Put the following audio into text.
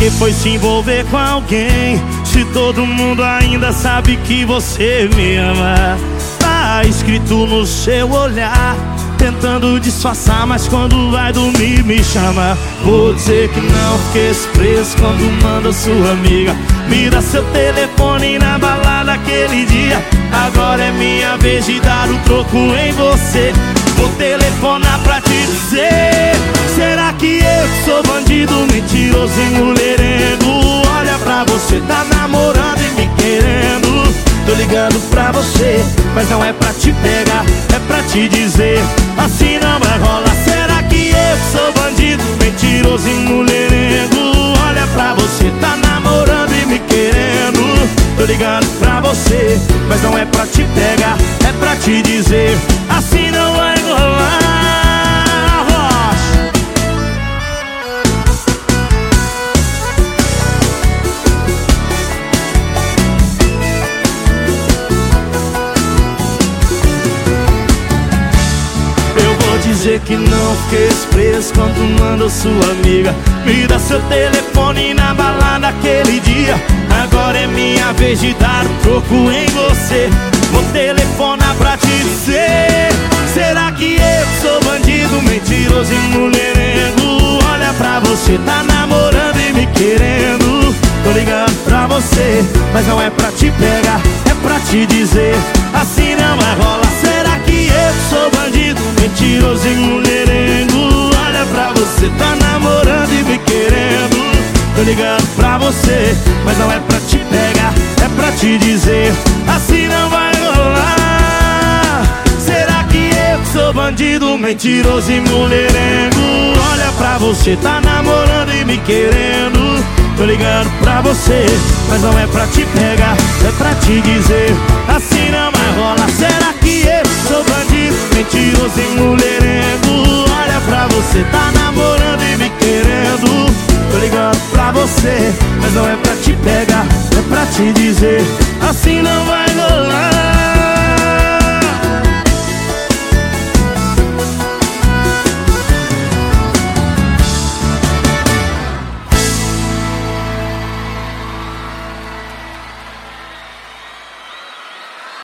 que foi se envolver com alguém? Se todo mundo ainda sabe que você me ama. Tá escrito no seu olhar Tentando disfarçar, mas quando vai dormir me chama. Vou dizer que não fiquei preso quando manda sua amiga. Me dá seu telefone na balada aquele dia. Agora é minha vez de dar o troco em você. Vou telefonar pra te dizer Será que eu sou bandido, mentiroso e mulherengo? Olha pra você, tá namorando e me querendo. Tô ligando pra você, mas não é pra te pegar É pra te dizer, assim não vai rolar. Será que eu sou bandido, mentiroso e mulherengo? Olha pra você, tá namorando e me querendo. Tô ligando pra você, mas não é pra te pegar É pra te dizer, assim não vai dizer que não fiquei preso quando manda sua amiga. Me dá seu telefone na balada aquele dia. Agora é minha vez de dar o troco em você. Vou telefonar pra te dizer Será que eu sou bandido, mentiroso e mulherengo? Olha pra você, tá namorando e me querendo. Tô ligando pra você, mas não é pra te pegar É pra te dizer, assim não vai rolar você, mas não é pra te pegar É pra te dizer, assim não vai sou bandido, mentiroso e mulherengo? Olha pra você, tá namorando e me querendo. Tô ligando pra você, mas não é pra te pegar É pra te dizer, assim não vai rolar. Será que eu sou bandido, mentiroso e mulherengo decidi